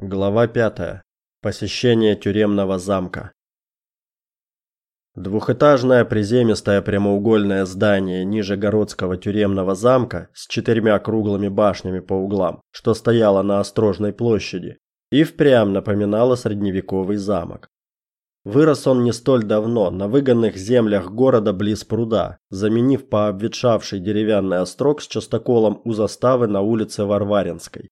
Глава 5. Посещение тюремного замка. Двухэтажное приземистое прямоугольное здание Нижегородского тюремного замка с четырьмя круглыми башнями по углам, что стояло на Острожной площади, и впрямь напоминало средневековый замок. Вырос он не столь давно на выгонных землях города близ пруда, заменив пообветшавший деревянный острог с частоколом у заставы на улице Варваринской.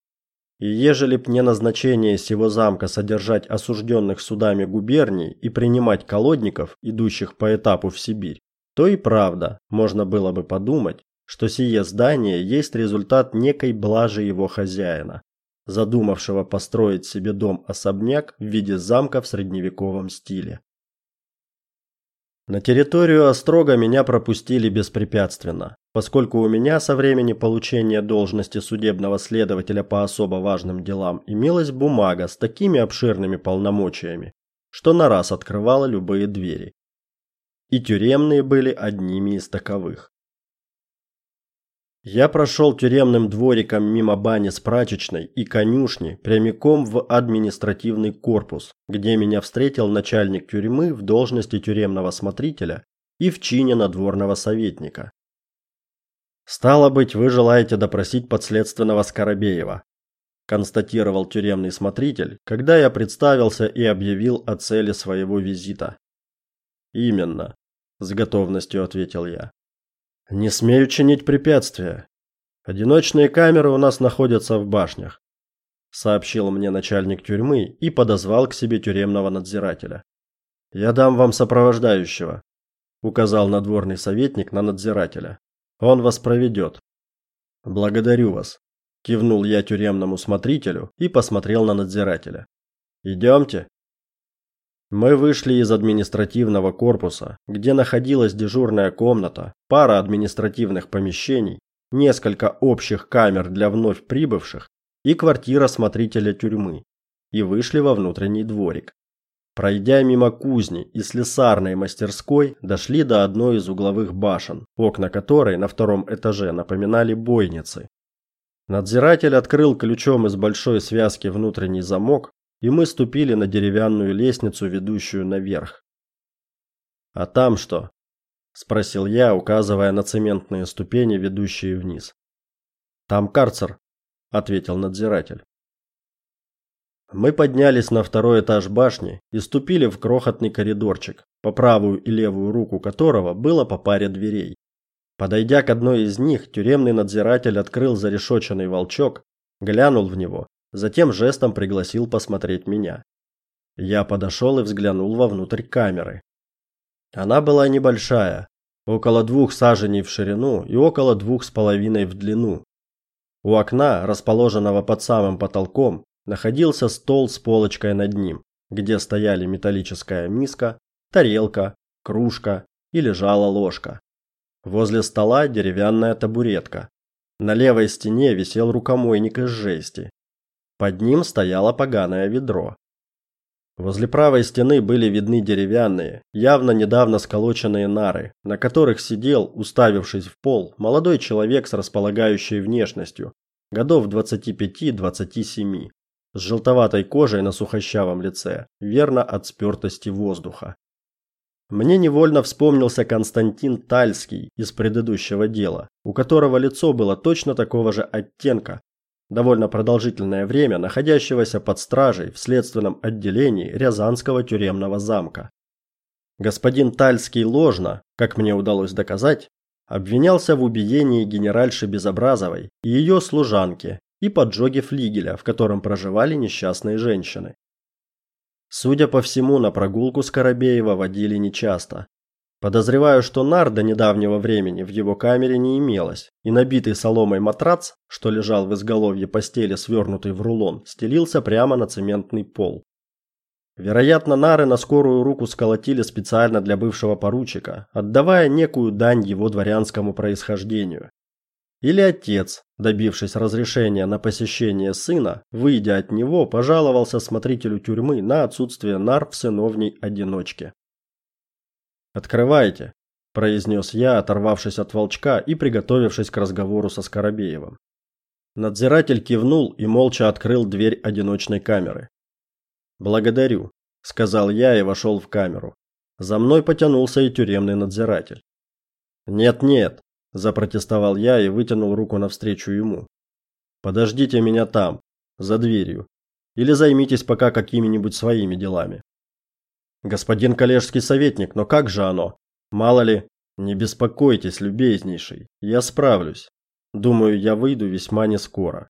И ежели б не назначение сего замка содержать осужденных судами губерний и принимать колодников, идущих по этапу в Сибирь, то и правда, можно было бы подумать, что сие здание есть результат некой блажи его хозяина, задумавшего построить себе дом-особняк в виде замка в средневековом стиле. На территорию Острога меня пропустили беспрепятственно, поскольку у меня со времени получения должности судебного следователя по особо важным делам имелась бумага с такими обширными полномочиями, что на раз открывала любые двери. И тюремные были одними из таковых. Я прошел тюремным двориком мимо бани с прачечной и конюшни прямиком в административный корпус, где меня встретил начальник тюрьмы в должности тюремного смотрителя и в чине надворного советника. Стало быть, вы желаете допросить подследственного Скоробеева, констатировал тюремный смотритель, когда я представился и объявил о цели своего визита. Именно, с готовностью ответил я. Не смею чинить препятствия. Одиночные камеры у нас находятся в башнях, сообщил мне начальник тюрьмы и подозвал к себе тюремного надзирателя. Я дам вам сопровождающего, указал надворный советник на надзирателя. Он вас проведет». Благодарю вас, кивнул я тюремному смотрителю и посмотрел на надзирателя. Идемте. Мы вышли из административного корпуса, где находилась дежурная комната, пара административных помещений, несколько общих камер для вновь прибывших и квартира смотрителя тюрьмы, и вышли во внутренний дворик. Пройдя мимо кузни и слесарной мастерской, дошли до одной из угловых башен, окна которой на втором этаже напоминали бойницы. Надзиратель открыл ключом из большой связки внутренний замок и мы ступили на деревянную лестницу, ведущую наверх. А там что? спросил я, указывая на цементные ступени, ведущие вниз. Там карцер, ответил надзиратель. Мы поднялись на второй этаж башни и ступили в крохотный коридорчик, по правую и левую руку которого было по паре дверей. Подойдя к одной из них, тюремный надзиратель открыл зарешоченный волчок, глянул в него затем жестом пригласил посмотреть меня. Я подошел и взглянул вовнутрь камеры. Она была небольшая, около двух саженей в ширину и около двух с половиной в длину. У окна, расположенного под самым потолком, находился стол с полочкой над ним, где стояли металлическая миска, тарелка, кружка и лежала ложка. Возле стола деревянная табуретка. На левой стене висел рукомойник из жести, под ним стояло поганое ведро. Возле правой стены были видны деревянные, явно недавно сколоченные нары, на которых сидел, уставившись в пол, молодой человек с располагающей внешностью, годов 25-27, с желтоватой кожей на сухощавом лице, верно от спёртости воздуха. Мне невольно вспомнился Константин Тальский из предыдущего дела, у которого лицо было точно такого же оттенка, довольно продолжительное время находящегося под стражей в следственном отделении Рязанского тюремного замка. Господин Тальский ложно, как мне удалось доказать, обвинялся в убиении генеральши Безобразовой и ее служанки и поджоге флигеля, в котором проживали несчастные женщины. Судя по всему, на прогулку Скоробеева водили нечасто, Подозреваю, что нар до недавнего времени в его камере не имелось, и набитый соломой матрац, что лежал в изголовье постели, свернутый в рулон, стелился прямо на цементный пол. Вероятно, нары на скорую руку сколотили специально для бывшего поручика, отдавая некую дань его дворянскому происхождению. Или отец, добившись разрешения на посещение сына, выйдя от него, пожаловался смотрителю тюрьмы на отсутствие нар в сыновней одиночке. Открывайте, произнес я, оторвавшись от волчка и приготовившись к разговору со Скоробеевым. Надзиратель кивнул и молча открыл дверь одиночной камеры. "Благодарю", сказал я и вошел в камеру. За мной потянулся и тюремный надзиратель. "Нет-нет", запротестовал я и вытянул руку навстречу ему. "Подождите меня там, за дверью, или займитесь пока какими-нибудь своими делами". Господин коллежский советник, но как же оно? Мало ли, не беспокойтесь, любезнейший, я справлюсь. Думаю, я выйду весьма не скоро.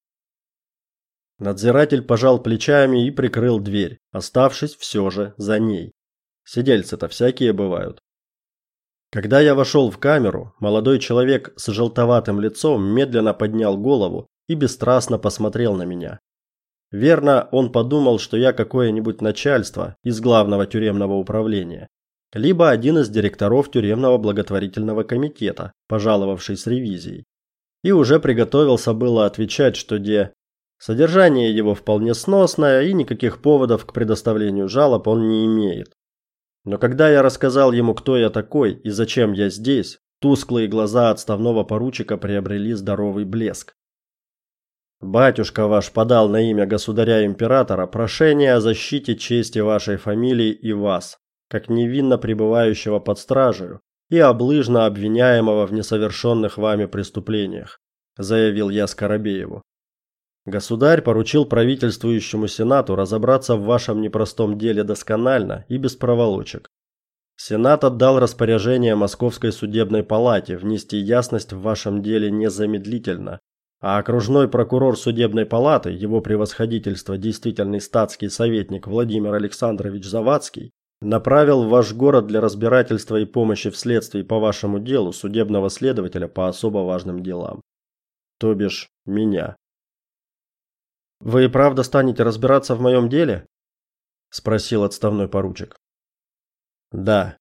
Надзиратель пожал плечами и прикрыл дверь, оставшись все же за ней. Сидельцы-то всякие бывают. Когда я вошел в камеру, молодой человек с желтоватым лицом медленно поднял голову и бесстрастно посмотрел на меня. Верно, он подумал, что я какое-нибудь начальство из главного тюремного управления, либо один из директоров тюремного благотворительного комитета, пожаловавший с ревизией и уже приготовился было отвечать, что де содержание его вполне сносное и никаких поводов к предоставлению жалоб он не имеет. Но когда я рассказал ему, кто я такой и зачем я здесь, тусклые глаза отставного поручика приобрели здоровый блеск. Батюшка ваш подал на имя государя-императора прошение о защите чести вашей фамилии и вас, как невинно пребывающего под стражей, и облыжно обвиняемого в несовершенных вами преступлениях, заявил я Скоробееву. Государь поручил правительствующему сенату разобраться в вашем непростом деле досконально и без проволочек. Сенат отдал распоряжение Московской судебной палате внести ясность в вашем деле незамедлительно, а окружной прокурор судебной палаты, его превосходительство действительный статский советник Владимир Александрович Завадский, направил в ваш город для разбирательства и помощи в следствии по вашему делу судебного следователя по особо важным делам. То бишь меня. Вы и правда станете разбираться в моем деле? спросил отставной поручик. Да.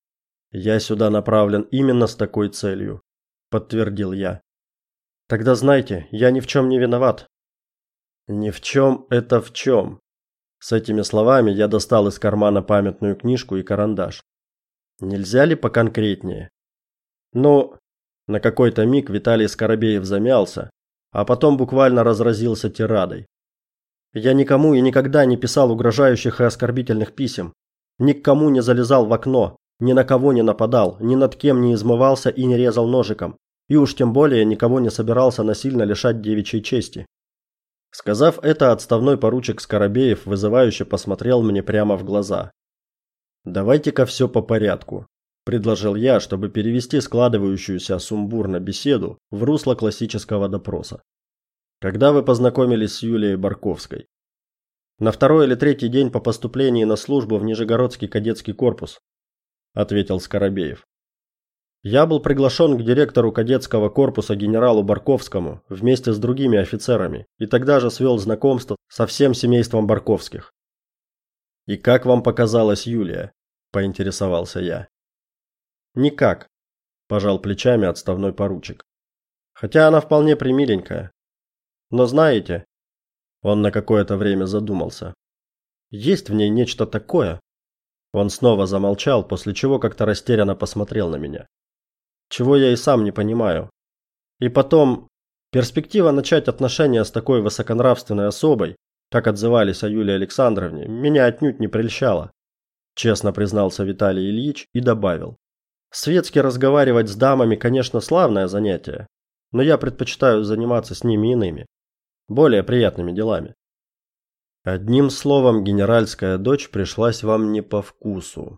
Я сюда направлен именно с такой целью, подтвердил я. Тогда знайте, я ни в чем не виноват. Ни в чем это в чем? С этими словами я достал из кармана памятную книжку и карандаш. Нельзя ли поконкретнее? Ну, на какой-то миг Виталий Скоробеев замялся, а потом буквально разразился тирадой. Я никому и никогда не писал угрожающих и оскорбительных писем, ни к кому не залезал в окно, ни на кого не нападал, ни над кем не измывался и не резал ножиком, и уж тем более никого не собирался насильно лишать девичьей чести. Сказав это, отставной поручик Скоробеев вызывающе посмотрел мне прямо в глаза. Давайте-ка все по порядку, предложил я, чтобы перевести складывающуюся сумбурно беседу в русло классического допроса. Когда вы познакомились с Юлией Барковской? На второй или третий день по поступлении на службу в Нижегородский кадетский корпус, ответил Скоробеев. Я был приглашен к директору кадетского корпуса генералу Барковскому вместе с другими офицерами и тогда же свел знакомство со всем семейством Барковских. И как вам показалась Юлия? поинтересовался я. Никак, пожал плечами отставной поручик. Хотя она вполне примиленькая. Но знаете, он на какое-то время задумался. Есть в ней нечто такое. Он снова замолчал, после чего как-то растерянно посмотрел на меня чего я и сам не понимаю. И потом, перспектива начать отношения с такой высоконравственной особой, как отзывались о Юлии Александровне, меня отнюдь не прельщала. Честно признался Виталий Ильич и добавил. Светски разговаривать с дамами, конечно, славное занятие, но я предпочитаю заниматься с ними иными, более приятными делами. Одним словом, генеральская дочь пришлась вам не по вкусу,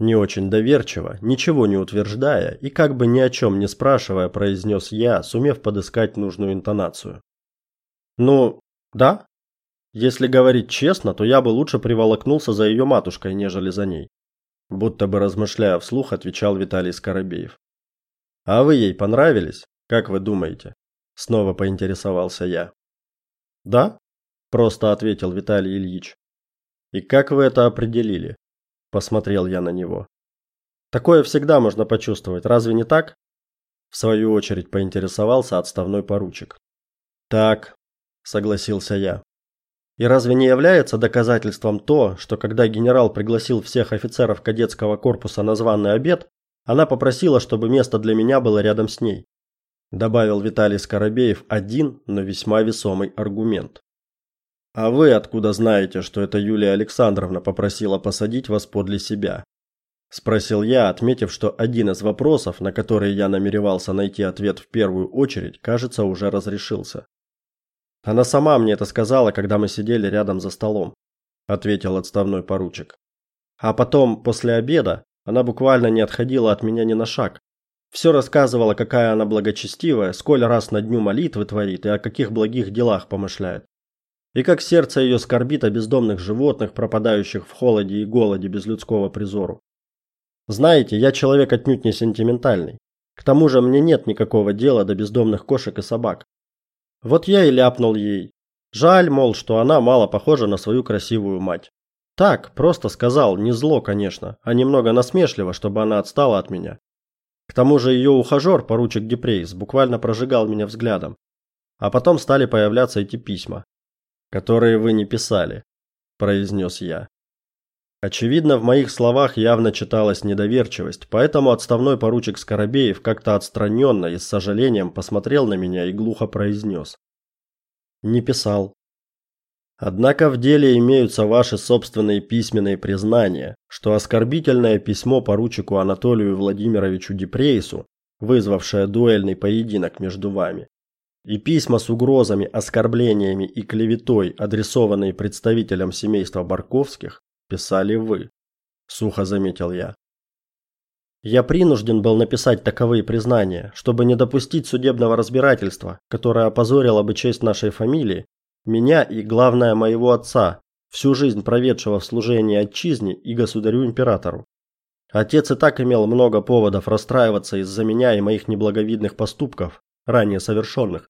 не очень доверчиво, ничего не утверждая и как бы ни о чем не спрашивая, произнес я, сумев подыскать нужную интонацию. Ну, да. Если говорить честно, то я бы лучше приволокнулся за ее матушкой, нежели за ней, будто бы размышляя вслух, отвечал Виталий Скоробеев. А вы ей понравились? Как вы думаете? снова поинтересовался я. Да? просто ответил Виталий Ильич. И как вы это определили? посмотрел я на него. Такое всегда можно почувствовать, разве не так? В свою очередь поинтересовался отставной поручик. Так, согласился я. И разве не является доказательством то, что когда генерал пригласил всех офицеров кадетского корпуса на званый обед, она попросила, чтобы место для меня было рядом с ней? Добавил Виталий Скоробеев один, но весьма весомый аргумент. А вы откуда знаете, что это Юлия Александровна попросила посадить вас подле себя? спросил я, отметив, что один из вопросов, на который я намеревался найти ответ в первую очередь, кажется, уже разрешился. Она сама мне это сказала, когда мы сидели рядом за столом, ответил отставной поручик. А потом, после обеда, она буквально не отходила от меня ни на шаг. Все рассказывала, какая она благочестивая, сколь раз на дню молитвы творит и о каких благих делах помышляет. И как сердце ее скорбит о бездомных животных, пропадающих в холоде и голоде без людского призору. Знаете, я человек отнюдь не сентиментальный. К тому же мне нет никакого дела до бездомных кошек и собак. Вот я и ляпнул ей. Жаль, мол, что она мало похожа на свою красивую мать. Так, просто сказал, не зло, конечно, а немного насмешливо, чтобы она отстала от меня. К тому же ее ухажер, поручик Депрейс, буквально прожигал меня взглядом. А потом стали появляться эти письма, которые вы не писали, произнес я. Очевидно, в моих словах явно читалась недоверчивость, поэтому отставной поручик Скоробеев как-то отстраненно и с сожалением посмотрел на меня и глухо произнес. Не писал. Однако в деле имеются ваши собственные письменные признания, что оскорбительное письмо поручику Анатолию Владимировичу Депрейсу, вызвавшее дуэльный поединок между вами, и письма с угрозами, оскорблениями и клеветой, адресованные представителям семейства Барковских, писали вы, сухо заметил я. Я принужден был написать таковые признания, чтобы не допустить судебного разбирательства, которое опозорило бы честь нашей фамилии, меня и, главное, моего отца, всю жизнь проведшего в служении отчизне и государю-императору. Отец и так имел много поводов расстраиваться из-за меня и моих неблаговидных поступков, ранее совершенных.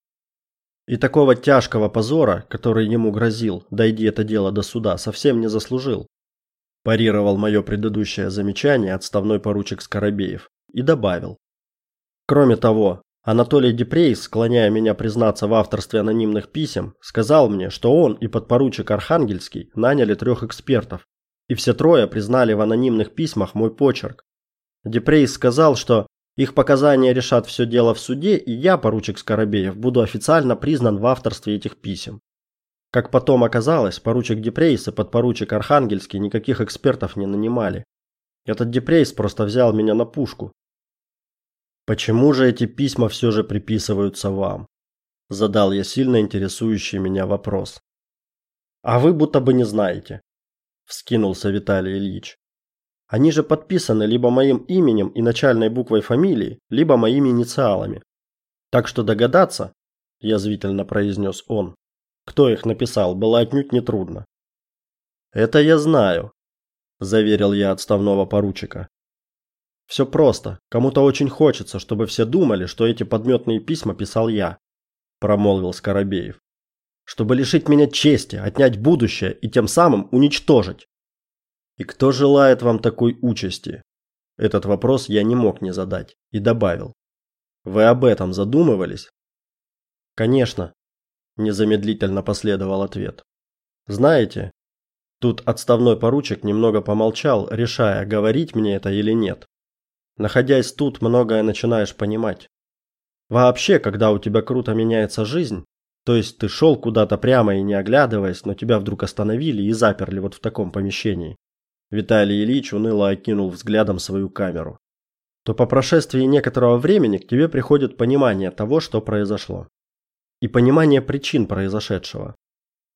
И такого тяжкого позора, который ему грозил, дойди это дело до суда, совсем не заслужил парировал мое предыдущее замечание отставной поручик Скоробеев и добавил: Кроме того, Анатолий Депрейс, склоняя меня признаться в авторстве анонимных писем, сказал мне, что он и подпоручик Архангельский наняли трех экспертов, и все трое признали в анонимных письмах мой почерк. Депрейс сказал, что их показания решат все дело в суде, и я, поручик Скоробеев, буду официально признан в авторстве этих писем. Как потом оказалось, поручик Депрейс и подпоручик Архангельский никаких экспертов не нанимали. Этот Депрейс просто взял меня на пушку. Почему же эти письма все же приписываются вам? задал я сильно интересующий меня вопрос. А вы будто бы не знаете, вскинулся Виталий Ильич. Они же подписаны либо моим именем и начальной буквой фамилии, либо моими инициалами. Так что догадаться, язвительно произнес он, кто их написал, было отнюдь не трудно. Это я знаю, заверил я отставного поручика. Все просто. Кому-то очень хочется, чтобы все думали, что эти подметные письма писал я, промолвил Скоробеев. Чтобы лишить меня чести, отнять будущее и тем самым уничтожить. И кто желает вам такой участи? Этот вопрос я не мог не задать и добавил: Вы об этом задумывались? Конечно, незамедлительно последовал ответ. Знаете, тут отставной поручик немного помолчал, решая, говорить мне это или нет. Находясь тут, многое начинаешь понимать. Вообще, когда у тебя круто меняется жизнь, то есть ты шел куда-то прямо и не оглядываясь, но тебя вдруг остановили и заперли вот в таком помещении. Виталий Ильич уныло окинул взглядом свою камеру. То по прошествии некоторого времени к тебе приходит понимание того, что произошло и понимание причин произошедшего.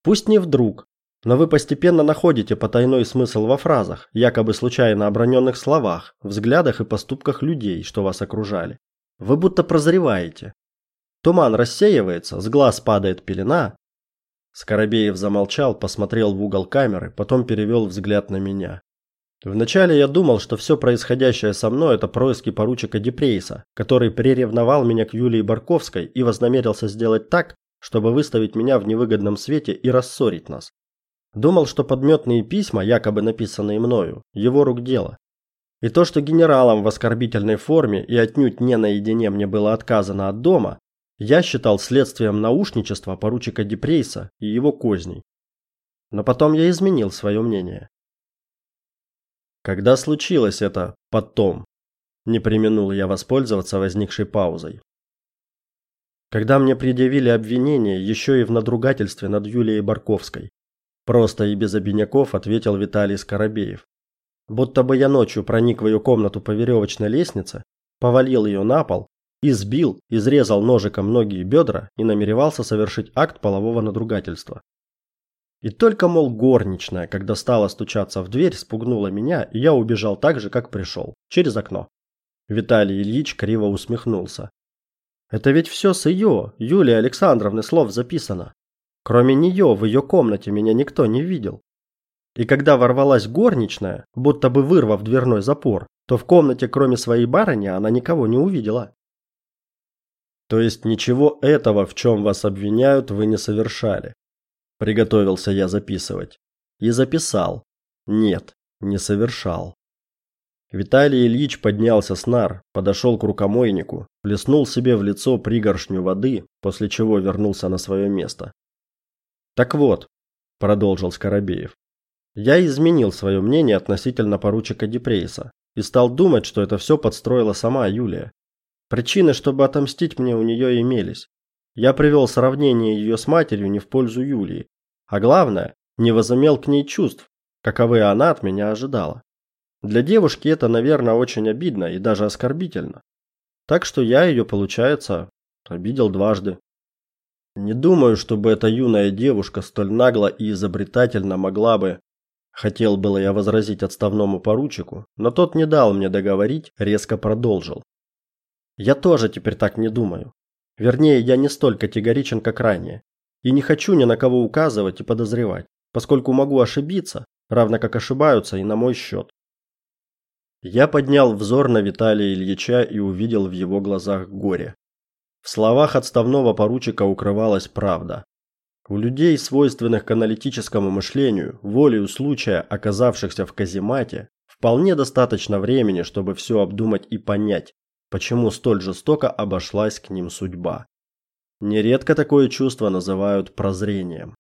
Пусть не вдруг, но вы постепенно находите потайной смысл во фразах, якобы случайно оброненных словах, взглядах и поступках людей, что вас окружали. Вы будто прозреваете. Туман рассеивается, с глаз падает пелена. Скоробеев замолчал, посмотрел в угол камеры, потом перевел взгляд на меня. Вначале я думал, что все происходящее со мной это происки поручика Депрейса, который приревновал меня к Юлии Барковской и вознамерился сделать так, чтобы выставить меня в невыгодном свете и рассорить нас. Думал, что подметные письма, якобы написанные мною, его рук дело. И то, что генералам в оскорбительной форме и отнюдь не наедине мне было отказано от дома, я считал следствием наушничества поручика Депрейса и его козней. Но потом я изменил свое мнение. Когда случилось это потом? Не преминул я воспользоваться возникшей паузой. когда мне предъявили обвинение еще и в надругательстве над Юлией Барковской. Просто и без обиняков ответил Виталий Скоробеев. Будто бы я ночью проник в ее комнату по веревочной лестнице, повалил ее на пол, избил, изрезал ножиком ноги и бедра и намеревался совершить акт полового надругательства. И только, мол, горничная, когда стала стучаться в дверь, спугнула меня, и я убежал так же, как пришел, через окно. Виталий Ильич криво усмехнулся. Это ведь все с ее, Юлии Александровны, слов записано. Кроме нее в ее комнате меня никто не видел. И когда ворвалась горничная, будто бы вырвав дверной запор, то в комнате, кроме своей барыни, она никого не увидела. То есть ничего этого, в чем вас обвиняют, вы не совершали. Приготовился я записывать. И записал. Нет, не совершал. Виталий Ильич поднялся с нар, подошел к рукомойнику, плеснул себе в лицо пригоршню воды, после чего вернулся на свое место. Так вот, продолжил Скоробеев. Я изменил свое мнение относительно поручика Депрейса и стал думать, что это все подстроила сама Юлия. Причины, чтобы отомстить мне, у нее имелись. Я привел сравнение ее с матерью не в пользу Юлии, а главное, не возымел к ней чувств, каковы она от меня ожидала. Для девушки это, наверное, очень обидно и даже оскорбительно. Так что я ее, получается, обидел дважды. Не думаю, чтобы эта юная девушка столь нагло и изобретательно могла бы Хотел было я возразить отставному поручику, но тот не дал мне договорить, резко продолжил. Я тоже теперь так не думаю. Вернее, я не столь категоричен, как ранее, и не хочу ни на кого указывать и подозревать, поскольку могу ошибиться, равно как ошибаются и на мой счет. Я поднял взор на Виталия Ильича и увидел в его глазах горе. В словах отставного поручика укрывалась правда. У людей, свойственных к аналитическому мышлению, волею случая, оказавшихся в каземате, вполне достаточно времени, чтобы все обдумать и понять, почему столь жестоко обошлась к ним судьба. Нередко такое чувство называют прозрением.